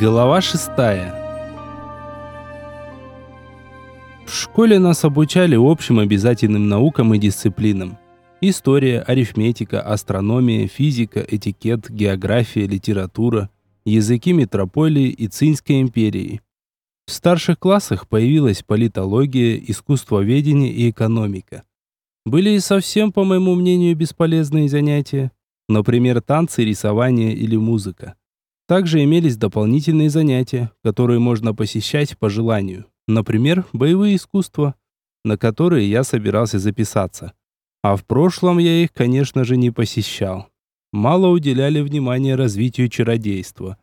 Глава шестая. В школе нас обучали общим обязательным наукам и дисциплинам. История, арифметика, астрономия, физика, этикет, география, литература, языки метрополии и Цинской империи. В старших классах появилась политология, искусствоведение и экономика. Были и совсем, по моему мнению, бесполезные занятия. Например, танцы, рисование или музыка. Также имелись дополнительные занятия, которые можно посещать по желанию. Например, боевые искусства, на которые я собирался записаться. А в прошлом я их, конечно же, не посещал. Мало уделяли внимания развитию чародейства.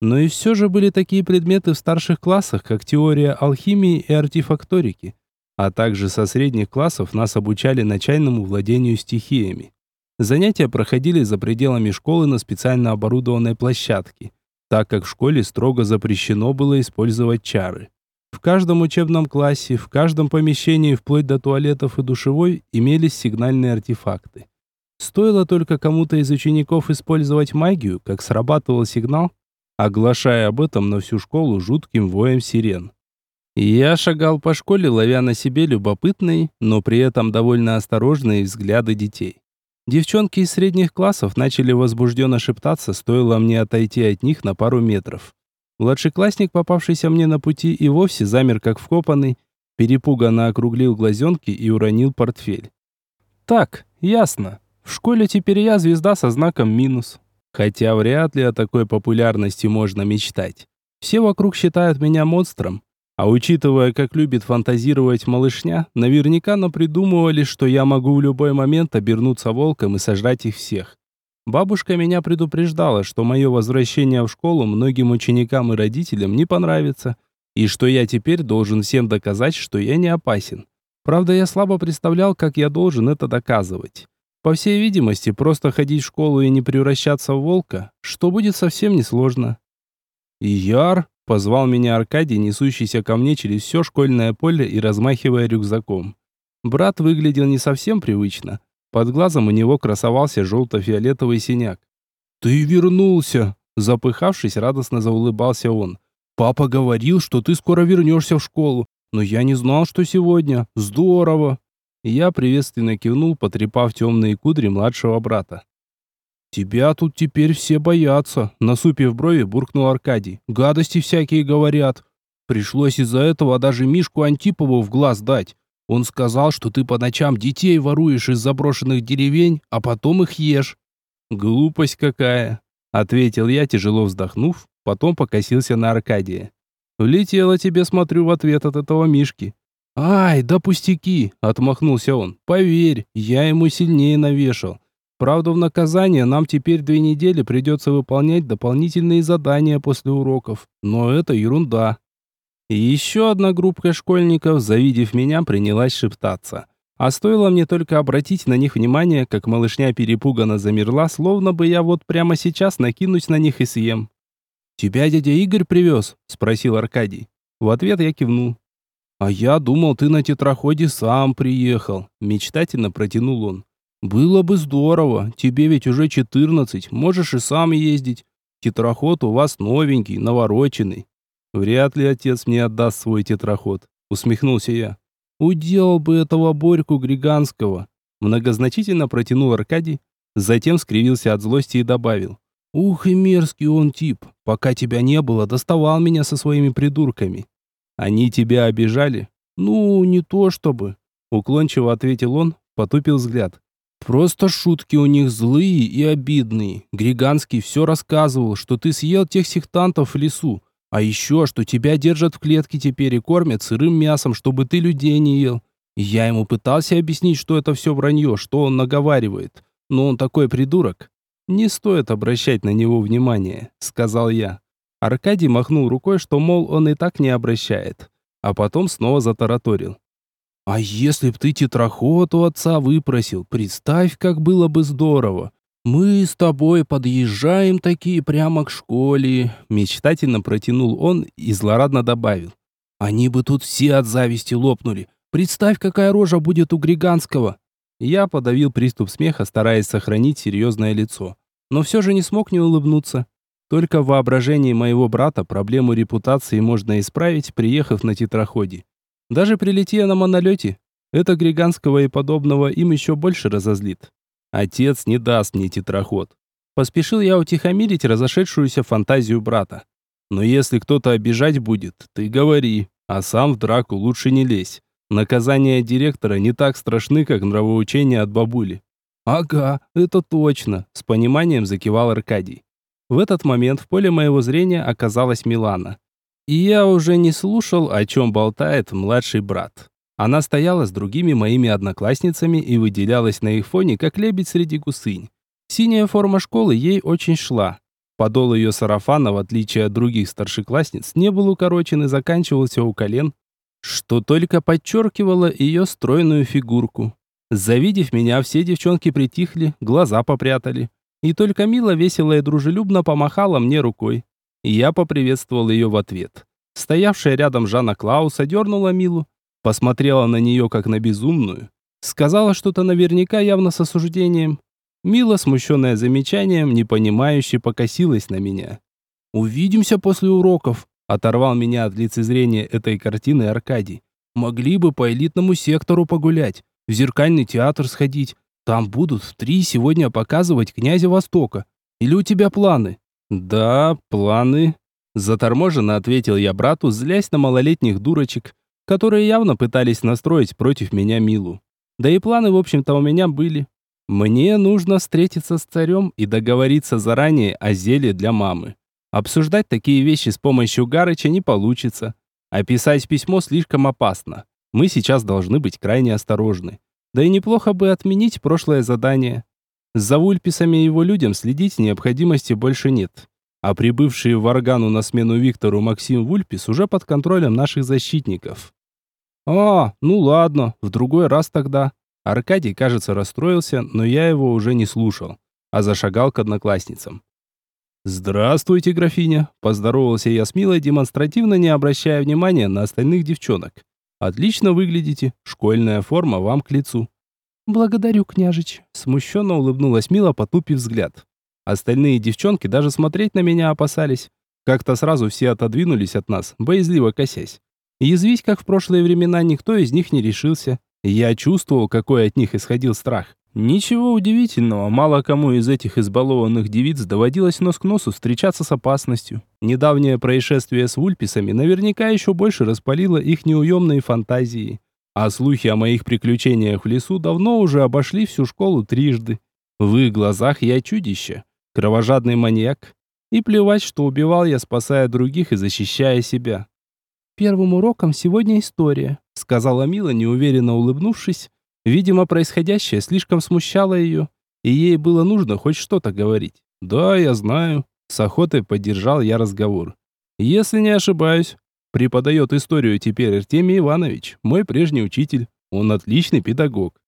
Но и все же были такие предметы в старших классах, как теория алхимии и артефакторики. А также со средних классов нас обучали начальному владению стихиями. Занятия проходили за пределами школы на специально оборудованной площадке, так как в школе строго запрещено было использовать чары. В каждом учебном классе, в каждом помещении, вплоть до туалетов и душевой, имелись сигнальные артефакты. Стоило только кому-то из учеников использовать магию, как срабатывал сигнал, оглашая об этом на всю школу жутким воем сирен. Я шагал по школе, ловя на себе любопытные, но при этом довольно осторожные взгляды детей. Девчонки из средних классов начали возбужденно шептаться, стоило мне отойти от них на пару метров. Младшеклассник, попавшийся мне на пути, и вовсе замер как вкопанный, перепуганно округлил глазенки и уронил портфель. Так, ясно. В школе теперь я звезда со знаком минус. Хотя вряд ли о такой популярности можно мечтать. Все вокруг считают меня монстром, а учитывая, как любит фантазировать малышня, наверняка напридумывали, что я могу в любой момент обернуться волком и сожрать их всех. Бабушка меня предупреждала, что мое возвращение в школу многим ученикам и родителям не понравится, и что я теперь должен всем доказать, что я не опасен. Правда, я слабо представлял, как я должен это доказывать. По всей видимости, просто ходить в школу и не превращаться в волка, что будет совсем несложно. Яр, Позвал меня Аркадий, несущийся ко мне через все школьное поле и размахивая рюкзаком. Брат выглядел не совсем привычно. Под глазом у него красовался желто-фиолетовый синяк. «Ты вернулся!» Запыхавшись, радостно заулыбался он. «Папа говорил, что ты скоро вернешься в школу, но я не знал, что сегодня. Здорово!» Я приветственно кивнул, потрепав темные кудри младшего брата. «Тебя тут теперь все боятся», — насупив брови, буркнул Аркадий. «Гадости всякие говорят. Пришлось из-за этого даже Мишку Антипову в глаз дать. Он сказал, что ты по ночам детей воруешь из заброшенных деревень, а потом их ешь». «Глупость какая», — ответил я, тяжело вздохнув, потом покосился на Аркадия. «Влетело тебе, смотрю, в ответ от этого Мишки». «Ай, да пустяки!» — отмахнулся он. «Поверь, я ему сильнее навешал. Правда, в наказание нам теперь две недели придется выполнять дополнительные задания после уроков. Но это ерунда. Еще одна группа школьников, завидев меня, принялась шептаться. А стоило мне только обратить на них внимание, как малышня перепуганно замерла, словно бы я вот прямо сейчас накинусь на них и съем. «Тебя дядя Игорь привез?» – спросил Аркадий. В ответ я кивнул. «А я думал, ты на тетраходе сам приехал», – мечтательно протянул он. «Было бы здорово. Тебе ведь уже четырнадцать, можешь и сам ездить. Тетраход у вас новенький, навороченный». «Вряд ли отец мне отдаст свой тетраход», — усмехнулся я. «Уделал бы этого Борьку Григанского», — многозначительно протянул Аркадий, затем скривился от злости и добавил. «Ух и мерзкий он тип. Пока тебя не было, доставал меня со своими придурками». «Они тебя обижали?» «Ну, не то чтобы», — уклончиво ответил он, потупил взгляд. Просто шутки у них злые и обидные. Григанский все рассказывал, что ты съел тех сектантов в лесу. А еще, что тебя держат в клетке теперь и кормят сырым мясом, чтобы ты людей не ел. Я ему пытался объяснить, что это все вранье, что он наговаривает. Но он такой придурок. Не стоит обращать на него внимания, сказал я. Аркадий махнул рукой, что, мол, он и так не обращает. А потом снова затараторил. А если б ты тетраход у отца выпросил, представь, как было бы здорово. Мы с тобой подъезжаем такие прямо к школе, мечтательно протянул он и злорадно добавил. Они бы тут все от зависти лопнули. Представь, какая рожа будет у Григанского. Я подавил приступ смеха, стараясь сохранить серьезное лицо, но все же не смог не улыбнуться. Только в воображении моего брата проблему репутации можно исправить, приехав на тетраходе. Даже прилетя на монолете, это Григанского и подобного им еще больше разозлит. Отец не даст мне тетраход. Поспешил я утихомирить разошедшуюся фантазию брата. Но если кто-то обижать будет, ты говори, а сам в драку лучше не лезь. Наказания директора не так страшны, как нравоучения от бабули. Ага, это точно, с пониманием закивал Аркадий. В этот момент в поле моего зрения оказалась Милана. И я уже не слушал, о чем болтает младший брат. Она стояла с другими моими одноклассницами и выделялась на их фоне, как лебедь среди гусынь. Синяя форма школы ей очень шла. Подол ее сарафана, в отличие от других старшеклассниц, не был укорочен и заканчивался у колен, что только подчеркивало ее стройную фигурку. Завидев меня, все девчонки притихли, глаза попрятали. И только Мила весело и дружелюбно помахала мне рукой. Я поприветствовал ее в ответ. Стоявшая рядом Жанна Клауса дернула Милу, посмотрела на нее как на безумную, сказала что-то наверняка явно с осуждением, Мила, смущенная замечанием, непонимающе покосилась на меня. «Увидимся после уроков», — оторвал меня от лицезрения этой картины Аркадий. «Могли бы по элитному сектору погулять, в зеркальный театр сходить. Там будут в три сегодня показывать «Князя Востока». Или у тебя планы?» «Да, планы», — заторможенно ответил я брату, злясь на малолетних дурочек, которые явно пытались настроить против меня Милу. Да и планы, в общем-то, у меня были. Мне нужно встретиться с царем и договориться заранее о зелье для мамы. Обсуждать такие вещи с помощью Гарыча не получится. А писать письмо слишком опасно. Мы сейчас должны быть крайне осторожны. Да и неплохо бы отменить прошлое задание. За Вульписами и его людям следить необходимости больше нет. А прибывшие в Аргану на смену Виктору Максим Вульпис уже под контролем наших защитников. «А, ну ладно, в другой раз тогда», Аркадий, кажется, расстроился, но я его уже не слушал, а зашагал к одноклассницам. «Здравствуйте, графиня!» – поздоровался я с Милой, демонстративно не обращая внимания на остальных девчонок. «Отлично выглядите, школьная форма вам к лицу». «Благодарю, княжич», – смущенно улыбнулась Мила, потупив взгляд. Остальные девчонки даже смотреть на меня опасались. Как-то сразу все отодвинулись от нас, боязливо косясь. Язвить, как в прошлые времена, никто из них не решился. Я чувствовал, какой от них исходил страх. Ничего удивительного, мало кому из этих избалованных девиц доводилось нос к носу встречаться с опасностью. Недавнее происшествие с вульписами наверняка еще больше распалило их неуемные фантазии. А слухи о моих приключениях в лесу давно уже обошли всю школу трижды. В их глазах я чудище, кровожадный маньяк. И плевать, что убивал я, спасая других и защищая себя. Первым уроком сегодня история сказала Мила, неуверенно улыбнувшись. Видимо, происходящее слишком смущало ее, и ей было нужно хоть что-то говорить. «Да, я знаю». С охотой поддержал я разговор. «Если не ошибаюсь, преподает историю теперь Артемий Иванович, мой прежний учитель. Он отличный педагог».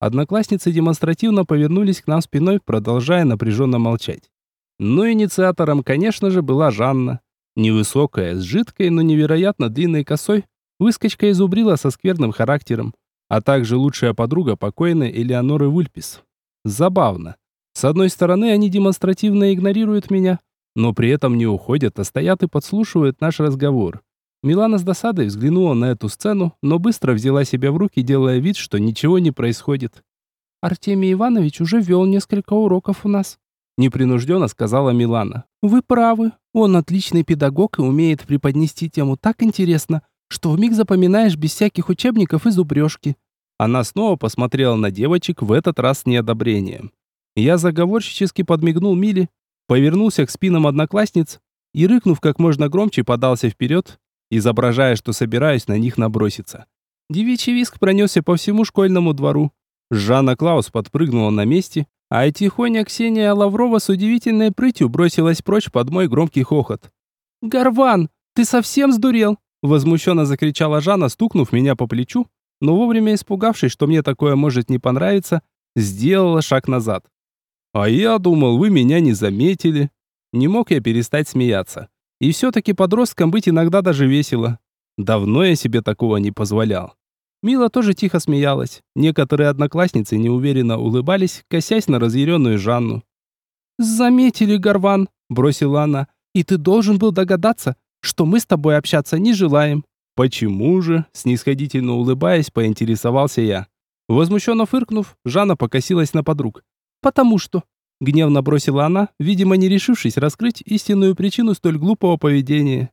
Одноклассницы демонстративно повернулись к нам спиной, продолжая напряженно молчать. Но инициатором, конечно же, была Жанна. Невысокая, с жидкой, но невероятно длинной косой, Выскочка из Убрила со скверным характером, а также лучшая подруга покойной Элеоноры Вульпис. Забавно. С одной стороны, они демонстративно игнорируют меня, но при этом не уходят, а стоят и подслушивают наш разговор. Милана с досадой взглянула на эту сцену, но быстро взяла себя в руки, делая вид, что ничего не происходит. «Артемий Иванович уже вел несколько уроков у нас», — непринужденно сказала Милана. «Вы правы. Он отличный педагог и умеет преподнести тему так интересно, что вмиг запоминаешь без всяких учебников и зубрежки. Она снова посмотрела на девочек, в этот раз с неодобрением. Я заговорщически подмигнул Миле, повернулся к спинам одноклассниц и, рыкнув как можно громче, подался вперед, изображая, что собираюсь на них наброситься. Девичий виск пронесся по всему школьному двору. Жанна Клаус подпрыгнула на месте, а тихоня Ксения Лаврова с удивительной прытью бросилась прочь под мой громкий хохот. «Горван, ты совсем сдурел? Возмущенно закричала Жанна, стукнув меня по плечу, но вовремя испугавшись, что мне такое может не понравиться, сделала шаг назад. «А я думал, вы меня не заметили». Не мог я перестать смеяться. И все-таки подросткам быть иногда даже весело. Давно я себе такого не позволял. Мила тоже тихо смеялась. Некоторые одноклассницы неуверенно улыбались, косясь на разъяренную Жанну. «Заметили, Горван!» – бросила она. И ты должен был догадаться, что мы с тобой общаться не желаем». «Почему же?» – снисходительно улыбаясь, поинтересовался я. Возмущенно фыркнув, Жанна покосилась на подруг. «Потому что...» – гневно бросила она, видимо, не решившись раскрыть истинную причину столь глупого поведения.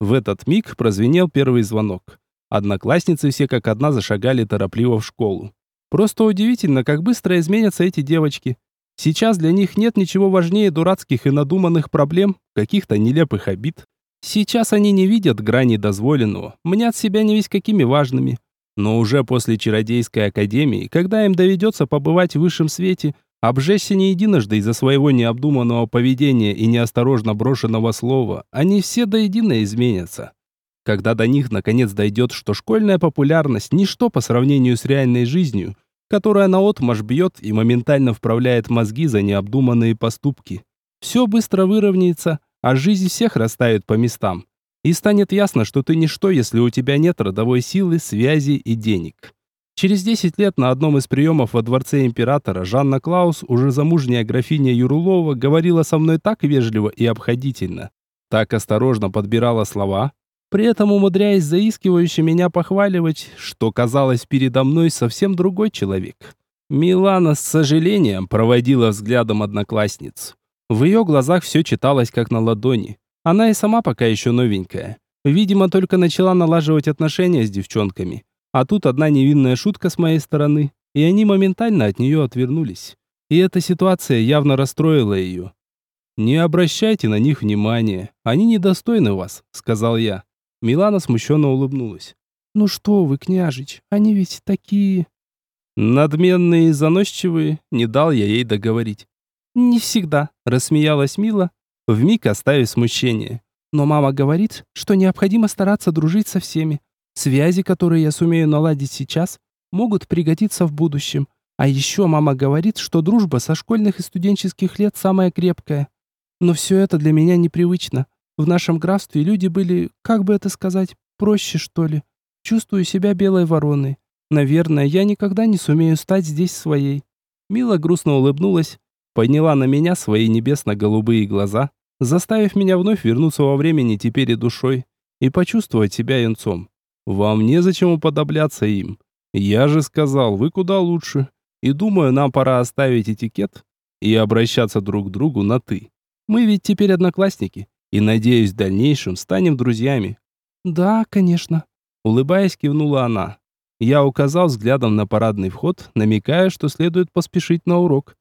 В этот миг прозвенел первый звонок. Одноклассницы все как одна зашагали торопливо в школу. Просто удивительно, как быстро изменятся эти девочки. Сейчас для них нет ничего важнее дурацких и надуманных проблем, каких-то нелепых обид. Сейчас они не видят грани дозволенного, мнят себя не весь какими важными. Но уже после чародейской академии, когда им доведется побывать в высшем свете, обжечься не единожды из-за своего необдуманного поведения и неосторожно брошенного слова, они все до единой изменятся. Когда до них наконец дойдет, что школьная популярность – ничто по сравнению с реальной жизнью, которая наотмашь бьет и моментально вправляет мозги за необдуманные поступки. Все быстро выровняется, а жизнь всех растает по местам. И станет ясно, что ты ничто, если у тебя нет родовой силы, связи и денег. Через 10 лет на одном из приемов во дворце императора Жанна Клаус, уже замужняя графиня Юрулова, говорила со мной так вежливо и обходительно, так осторожно подбирала слова, при этом умудряясь заискивающе меня похваливать, что казалось передо мной совсем другой человек. Милана с сожалением проводила взглядом одноклассниц. В ее глазах все читалось как на ладони. Она и сама пока еще новенькая. Видимо, только начала налаживать отношения с девчонками. А тут одна невинная шутка с моей стороны, и они моментально от нее отвернулись. И эта ситуация явно расстроила ее. «Не обращайте на них внимания, они недостойны вас», — сказал я. Милана смущенно улыбнулась. «Ну что вы, княжич, они ведь такие...» Надменные и заносчивые, не дал я ей договорить. «Не всегда», — рассмеялась Мила, вмиг оставив смущение. Но мама говорит, что необходимо стараться дружить со всеми. Связи, которые я сумею наладить сейчас, могут пригодиться в будущем. А еще мама говорит, что дружба со школьных и студенческих лет самая крепкая. Но все это для меня непривычно. В нашем графстве люди были, как бы это сказать, проще, что ли. Чувствую себя белой вороной. Наверное, я никогда не сумею стать здесь своей. Мила грустно улыбнулась, подняла на меня свои небесно-голубые глаза заставив меня вновь вернуться во времени теперь и душой, и почувствовать себя юнцом. Вам незачем уподобляться им. Я же сказал, вы куда лучше. И думаю, нам пора оставить этикет и обращаться друг к другу на «ты». Мы ведь теперь одноклассники, и, надеюсь, в дальнейшем станем друзьями». «Да, конечно», — улыбаясь, кивнула она. Я указал взглядом на парадный вход, намекая, что следует поспешить на урок.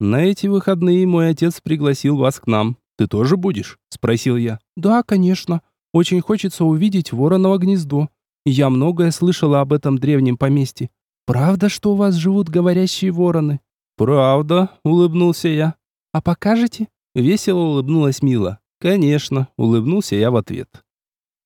На эти выходные мой отец пригласил вас к нам. Ты тоже будешь?» – спросил я. «Да, конечно. Очень хочется увидеть вороново гнездо. Я многое слышала об этом древнем поместье. Правда, что у вас живут говорящие вороны?» «Правда», – улыбнулся я. «А покажете?» – весело улыбнулась Мила. «Конечно», – улыбнулся я в ответ.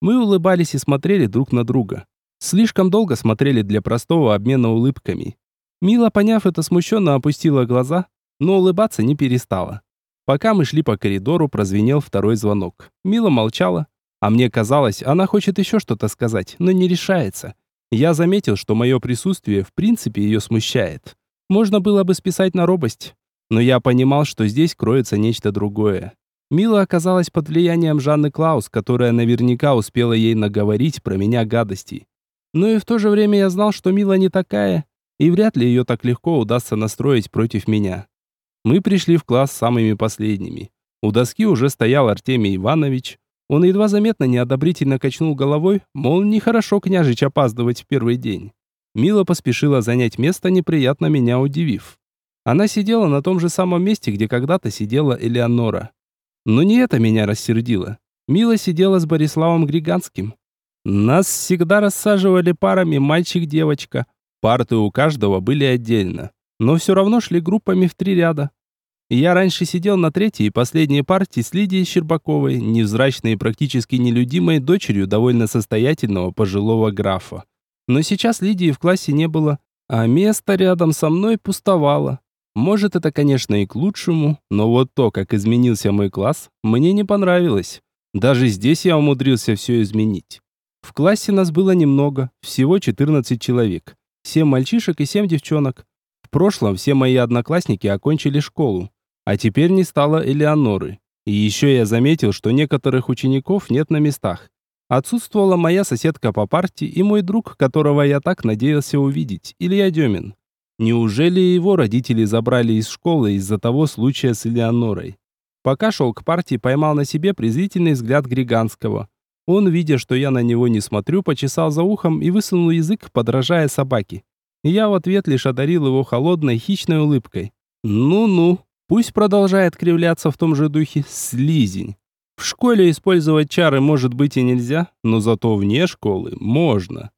Мы улыбались и смотрели друг на друга. Слишком долго смотрели для простого обмена улыбками. Мила, поняв это, смущенно опустила глаза, но улыбаться не перестала. Пока мы шли по коридору, прозвенел второй звонок. Мила молчала, а мне казалось, она хочет еще что-то сказать, но не решается. Я заметил, что мое присутствие в принципе ее смущает. Можно было бы списать на робость, но я понимал, что здесь кроется нечто другое. Мила оказалась под влиянием Жанны Клаус, которая наверняка успела ей наговорить про меня гадостей. Но и в то же время я знал, что Мила не такая, и вряд ли ее так легко удастся настроить против меня. Мы пришли в класс самыми последними. У доски уже стоял Артемий Иванович. Он едва заметно неодобрительно качнул головой, мол, нехорошо княжич опаздывать в первый день. Мила поспешила занять место, неприятно меня удивив. Она сидела на том же самом месте, где когда-то сидела Элеонора. Но не это меня рассердило. Мила сидела с Бориславом Григанским. Нас всегда рассаживали парами мальчик-девочка. Парты у каждого были отдельно. Но все равно шли группами в три ряда. Я раньше сидел на третьей и последней партии с Лидией Щербаковой, невзрачной и практически нелюдимой дочерью довольно состоятельного пожилого графа. Но сейчас Лидии в классе не было, а место рядом со мной пустовало. Может, это, конечно, и к лучшему, но вот то, как изменился мой класс, мне не понравилось. Даже здесь я умудрился все изменить. В классе нас было немного, всего 14 человек. 7 мальчишек и 7 девчонок. В прошлом все мои одноклассники окончили школу. А теперь не стало Элеоноры. И еще я заметил, что некоторых учеников нет на местах. Отсутствовала моя соседка по парте и мой друг, которого я так надеялся увидеть, Илья Демин. Неужели его родители забрали из школы из-за того случая с Элеонорой? Пока шел к партии, поймал на себе презрительный взгляд Григанского. Он, видя, что я на него не смотрю, почесал за ухом и высунул язык, подражая собаке. Я в ответ лишь одарил его холодной, хищной улыбкой. «Ну-ну, пусть продолжает кривляться в том же духе, слизень. В школе использовать чары может быть и нельзя, но зато вне школы можно».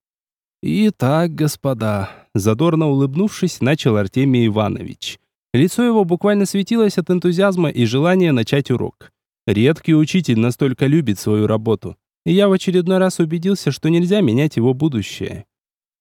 «Итак, господа», — задорно улыбнувшись, начал Артемий Иванович. Лицо его буквально светилось от энтузиазма и желания начать урок. Редкий учитель настолько любит свою работу. И я в очередной раз убедился, что нельзя менять его будущее.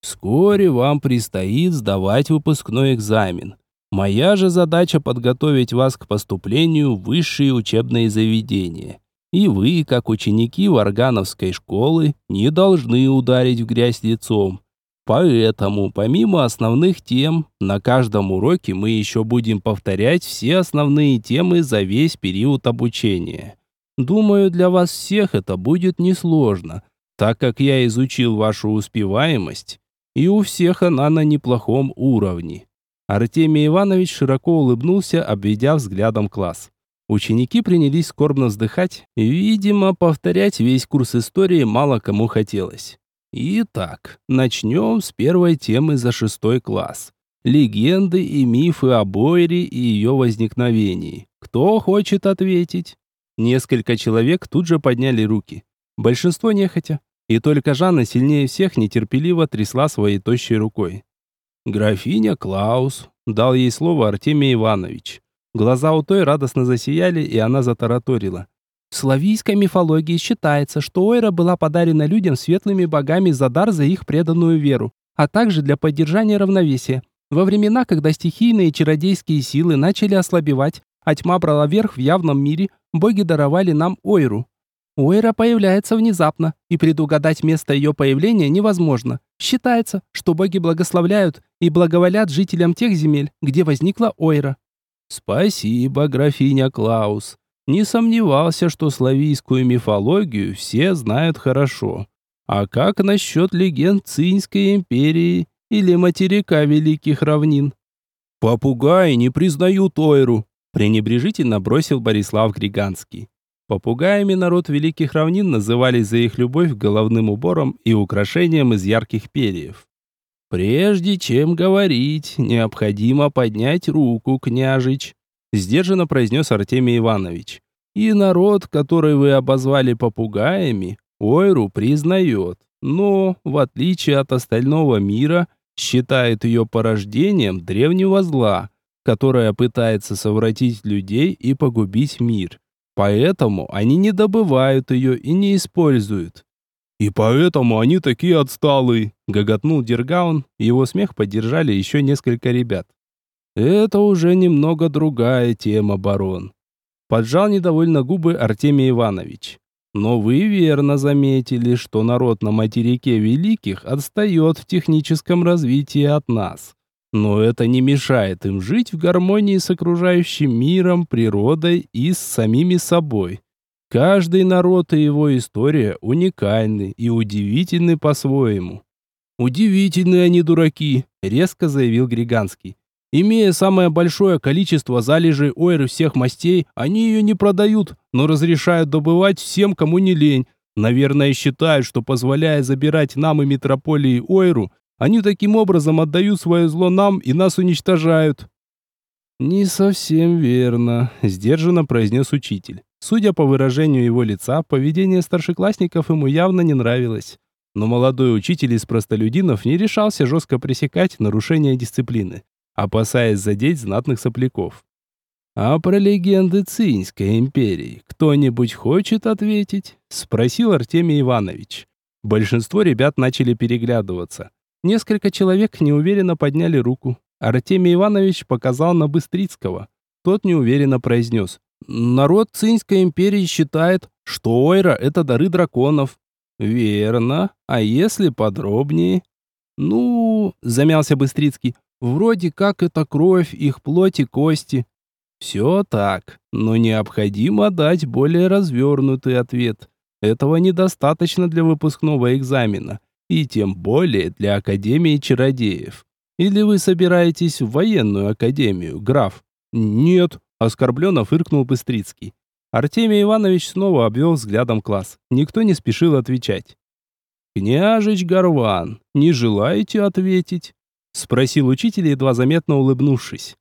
Вскоре вам предстоит сдавать выпускной экзамен. Моя же задача подготовить вас к поступлению в высшие учебные заведения. И вы, как ученики Варгановской школы, не должны ударить в грязь лицом. Поэтому, помимо основных тем, на каждом уроке мы еще будем повторять все основные темы за весь период обучения. Думаю, для вас всех это будет несложно, так как я изучил вашу успеваемость, и у всех она на неплохом уровне. Артемий Иванович широко улыбнулся, обведя взглядом класс. Ученики принялись скорбно вздыхать, видимо, повторять весь курс истории мало кому хотелось. Итак, начнем с первой темы за шестой класс. Легенды и мифы о Бойре и ее возникновении. Кто хочет ответить? Несколько человек тут же подняли руки. Большинство нехотя. И только Жанна сильнее всех нетерпеливо трясла своей тощей рукой. «Графиня Клаус», — дал ей слово Артемий Иванович. Глаза у той радостно засияли, и она затараторила. В славийской мифологии считается, что Ойра была подарена людям светлыми богами за дар за их преданную веру, а также для поддержания равновесия. Во времена, когда стихийные чародейские силы начали ослабевать, а тьма брала верх в явном мире, боги даровали нам Ойру. Ойра появляется внезапно, и предугадать место ее появления невозможно. Считается, что боги благословляют и благоволят жителям тех земель, где возникла Ойра. Спасибо, графиня Клаус. Не сомневался, что славийскую мифологию все знают хорошо. А как насчет легенд Цинской империи или материка Великих Равнин? Попугаи не признают Ойру, пренебрежительно бросил Борислав Григанский. Попугаями народ Великих Равнин назывались за их любовь к головным уборам и украшениям из ярких перьев. Прежде чем говорить, необходимо поднять руку, княжич, сдержанно произнес Артемий Иванович. И народ, который вы обозвали попугаями, Ойру признает, но, в отличие от остального мира, считает ее порождением древнего зла, которое пытается совратить людей и погубить мир. Поэтому они не добывают ее и не используют. «И поэтому они такие отсталые!» — гоготнул Дергаун, его смех поддержали еще несколько ребят. Это уже немного другая тема, барон. Поджал недовольно губы Артемий Иванович. Но вы верно заметили, что народ на материке Великих отстает в техническом развитии от нас. Но это не мешает им жить в гармонии с окружающим миром, природой и с самими собой. Каждый народ и его история уникальны и удивительны по-своему. «Удивительные они дураки», — резко заявил Григанский. Имея самое большое количество залежей ойры всех мастей, они ее не продают, но разрешают добывать всем, кому не лень. Наверное, считают, что позволяя забирать нам и метрополии ойру, они таким образом отдают свое зло нам и нас уничтожают. Не совсем верно, сдержанно произнес учитель. Судя по выражению его лица, поведение старшеклассников ему явно не нравилось. Но молодой учитель из простолюдинов не решался жестко пресекать нарушение дисциплины опасаясь задеть знатных сопляков. «А про легенды Цинской империи кто-нибудь хочет ответить?» — спросил Артемий Иванович. Большинство ребят начали переглядываться. Несколько человек неуверенно подняли руку. Артемий Иванович показал на Быстрицкого. Тот неуверенно произнес. «Народ Цинской империи считает, что Ойра — это дары драконов». «Верно. А если подробнее?» «Ну...» — замялся Быстрицкий. Вроде как это кровь, их плоть и кости. Все так, но необходимо дать более развернутый ответ. Этого недостаточно для выпускного экзамена, и тем более для Академии чародеев. Или вы собираетесь в военную академию, граф? Нет, оскорбленно фыркнул Быстрицкий. Артемий Иванович снова обвел взглядом класс. Никто не спешил отвечать. «Княжич Горван, не желаете ответить?» Спросил учитель, едва заметно улыбнувшись.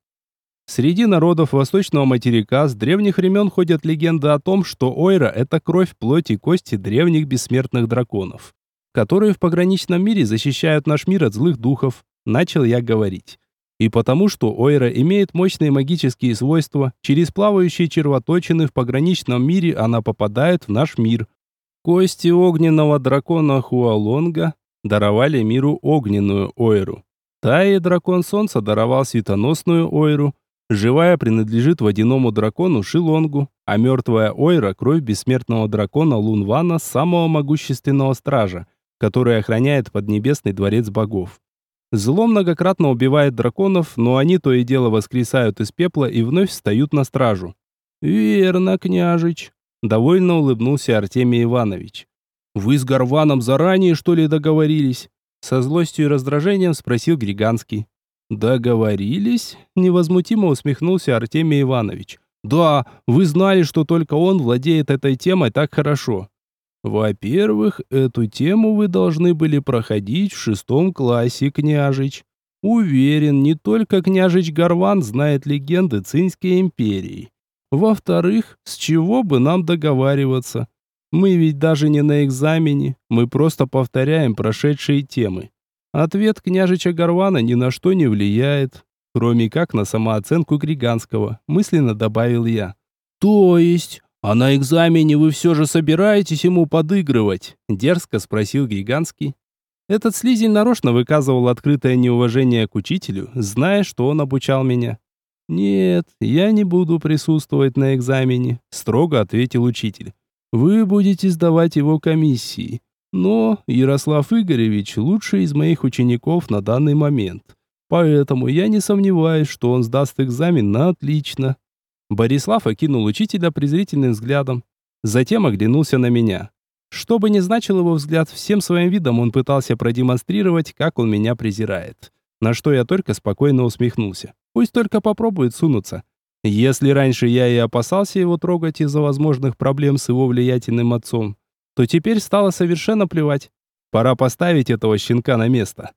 Среди народов восточного материка с древних времен ходят легенды о том, что Ойра – это кровь, плоть и кости древних бессмертных драконов, которые в пограничном мире защищают наш мир от злых духов, начал я говорить. И потому что Ойра имеет мощные магические свойства, через плавающие червоточины в пограничном мире она попадает в наш мир. Кости огненного дракона Хуалонга даровали миру огненную Ойру. Таи дракон солнца даровал светоносную Ойру. Живая принадлежит водяному дракону Шилонгу, а мертвая Ойра – кровь бессмертного дракона Лунвана, самого могущественного стража, который охраняет поднебесный дворец богов. Зло многократно убивает драконов, но они то и дело воскресают из пепла и вновь встают на стражу. «Верно, княжич», — довольно улыбнулся Артемий Иванович. «Вы с Горваном заранее, что ли, договорились?» Со злостью и раздражением спросил Григанский. «Договорились?» — невозмутимо усмехнулся Артемий Иванович. «Да, вы знали, что только он владеет этой темой так хорошо. Во-первых, эту тему вы должны были проходить в шестом классе, княжич. Уверен, не только княжич Горван знает легенды Цинской империи. Во-вторых, с чего бы нам договариваться? Мы ведь даже не на экзамене, мы просто повторяем прошедшие темы. Ответ княжича Горвана ни на что не влияет, кроме как на самооценку Григанского, мысленно добавил я. То есть, «А на экзамене вы все же собираетесь ему подыгрывать?» – дерзко спросил Гиганский. Этот слизень нарочно выказывал открытое неуважение к учителю, зная, что он обучал меня. «Нет, я не буду присутствовать на экзамене», – строго ответил учитель. «Вы будете сдавать его комиссии. Но Ярослав Игоревич лучший из моих учеников на данный момент. Поэтому я не сомневаюсь, что он сдаст экзамен на отлично. Борислав окинул учителя презрительным взглядом, затем оглянулся на меня. Что бы ни значил его взгляд, всем своим видом он пытался продемонстрировать, как он меня презирает. На что я только спокойно усмехнулся. Пусть только попробует сунуться. Если раньше я и опасался его трогать из-за возможных проблем с его влиятельным отцом, то теперь стало совершенно плевать. Пора поставить этого щенка на место.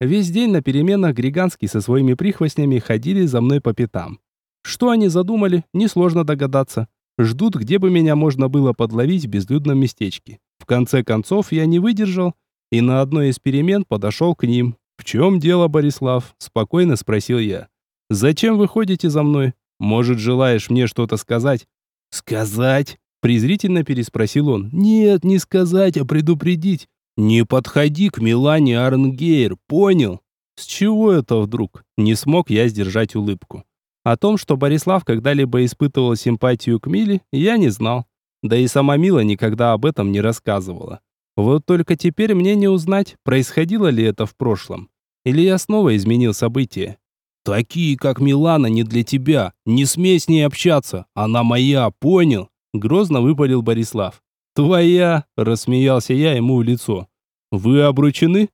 Весь день на переменах Григанский со своими прихвостнями ходили за мной по пятам. Что они задумали, несложно догадаться. Ждут, где бы меня можно было подловить в безлюдном местечке. В конце концов, я не выдержал и на одной из перемен подошел к ним. «В чем дело, Борислав?» – спокойно спросил я. «Зачем вы ходите за мной? Может, желаешь мне что-то сказать?» «Сказать?» – презрительно переспросил он. «Нет, не сказать, а предупредить. Не подходи к Милане Арнгейр, понял?» С чего это вдруг? Не смог я сдержать улыбку. О том, что Борислав когда-либо испытывал симпатию к Миле, я не знал. Да и сама Мила никогда об этом не рассказывала. Вот только теперь мне не узнать, происходило ли это в прошлом. Или я снова изменил события. «Такие, как Милана, не для тебя. Не смей с ней общаться. Она моя, понял?» Грозно выпалил Борислав. «Твоя!» – рассмеялся я ему в лицо. «Вы обручены?»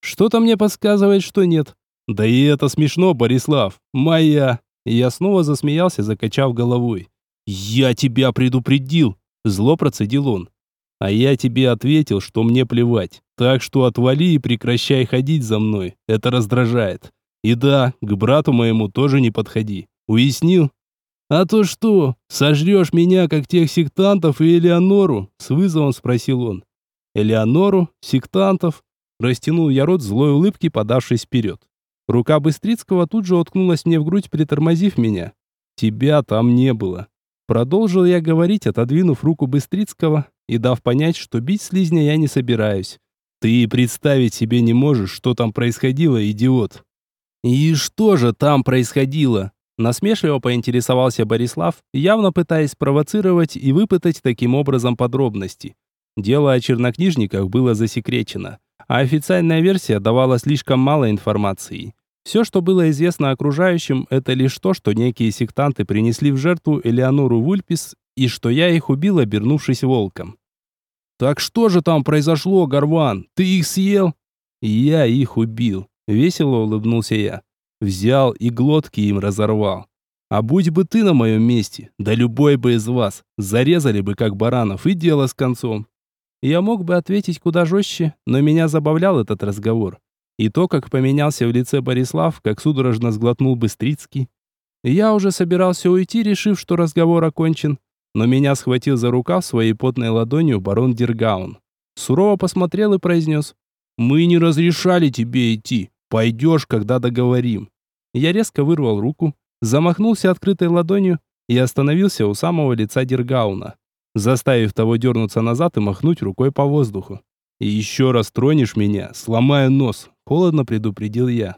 «Что-то мне подсказывает, что нет». «Да и это смешно, Борислав. Моя!» Я снова засмеялся, закачав головой. «Я тебя предупредил!» Зло процедил он. «А я тебе ответил, что мне плевать. Так что отвали и прекращай ходить за мной. Это раздражает. И да, к брату моему тоже не подходи. Уяснил?» «А то что, сожрешь меня, как тех сектантов и Элеонору?» С вызовом спросил он. «Элеонору? Сектантов?» Растянул я рот злой улыбки, подавшись вперед. Рука Быстрицкого тут же уткнулась мне в грудь, притормозив меня. «Тебя там не было». Продолжил я говорить, отодвинув руку Быстрицкого и дав понять, что бить слизня я не собираюсь. «Ты представить себе не можешь, что там происходило, идиот». «И что же там происходило?» Насмешливо поинтересовался Борислав, явно пытаясь провоцировать и выпытать таким образом подробности. Дело о чернокнижниках было засекречено а официальная версия давала слишком мало информации. Все, что было известно окружающим, это лишь то, что некие сектанты принесли в жертву Элеонору Вульпис и что я их убил, обернувшись волком. «Так что же там произошло, Горван? Ты их съел?» «Я их убил», — весело улыбнулся я. Взял и глотки им разорвал. А будь бы ты на моем месте, да любой бы из вас, зарезали бы как баранов, и дело с концом. Я мог бы ответить куда жестче, но меня забавлял этот разговор. И то, как поменялся в лице Борислав, как судорожно сглотнул Быстрицкий. Я уже собирался уйти, решив, что разговор окончен, но меня схватил за рукав своей потной ладонью барон Дергаун. Сурово посмотрел и произнес. «Мы не разрешали тебе идти. Пойдешь, когда договорим». Я резко вырвал руку, замахнулся открытой ладонью и остановился у самого лица Дергауна, заставив того дернуться назад и махнуть рукой по воздуху. «И еще раз тронешь меня, сломаю нос», — холодно предупредил я.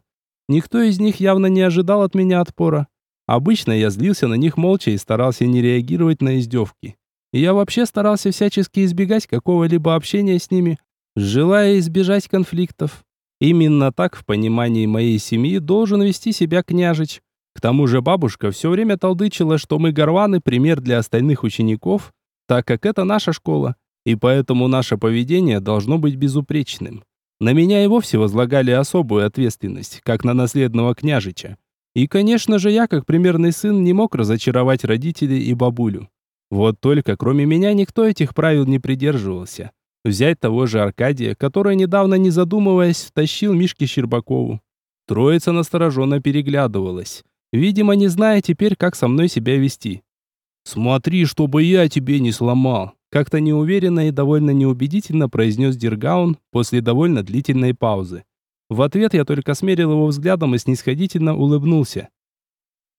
Никто из них явно не ожидал от меня отпора. Обычно я злился на них молча и старался не реагировать на издевки. Я вообще старался всячески избегать какого-либо общения с ними, желая избежать конфликтов. Именно так в понимании моей семьи должен вести себя княжич. К тому же бабушка все время толдычила, что мы горваны пример для остальных учеников, так как это наша школа, и поэтому наше поведение должно быть безупречным. На меня и вовсе возлагали особую ответственность, как на наследного княжича. И, конечно же, я, как примерный сын, не мог разочаровать родителей и бабулю. Вот только кроме меня никто этих правил не придерживался. Взять того же Аркадия, который недавно, не задумываясь, втащил Мишке Щербакову. Троица настороженно переглядывалась. Видимо, не зная теперь, как со мной себя вести. «Смотри, чтобы я тебе не сломал!» Как-то неуверенно и довольно неубедительно произнес Диргаун после довольно длительной паузы. В ответ я только смерил его взглядом и снисходительно улыбнулся.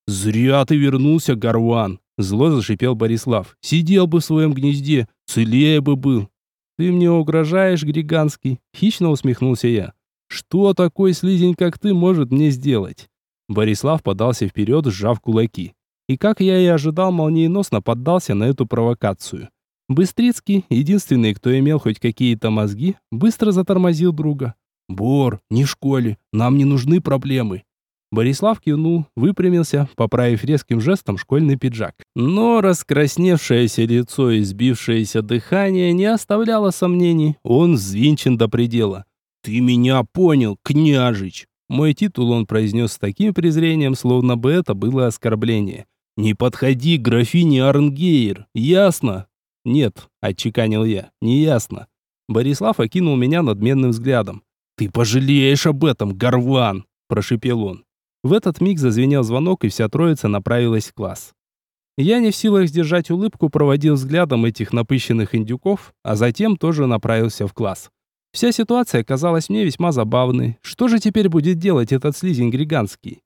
«Зря ты вернулся, Горван!» Зло зашипел Борислав. «Сидел бы в своем гнезде, целее бы был!» «Ты мне угрожаешь, Григанский?» Хищно усмехнулся я. «Что такой слизень, как ты, может мне сделать?» Борислав подался вперед, сжав кулаки. И как я и ожидал, молниеносно поддался на эту провокацию. Быстрицкий, единственный, кто имел хоть какие-то мозги, быстро затормозил друга. «Бор, не в школе, нам не нужны проблемы». Борислав кивнул, выпрямился, поправив резким жестом школьный пиджак. Но раскрасневшееся лицо и сбившееся дыхание не оставляло сомнений. Он взвинчен до предела. «Ты меня понял, княжич!» Мой титул он произнес с таким презрением, словно бы это было оскорбление. «Не подходи к графине Арнгейр, ясно?» «Нет», — отчеканил я, — «не ясно». Борислав окинул меня надменным взглядом. «Ты пожалеешь об этом, горван!» – прошипел он. В этот миг зазвенел звонок, и вся троица направилась в класс. Я не в силах сдержать улыбку, проводил взглядом этих напыщенных индюков, а затем тоже направился в класс. Вся ситуация казалась мне весьма забавной. Что же теперь будет делать этот слизень григанский?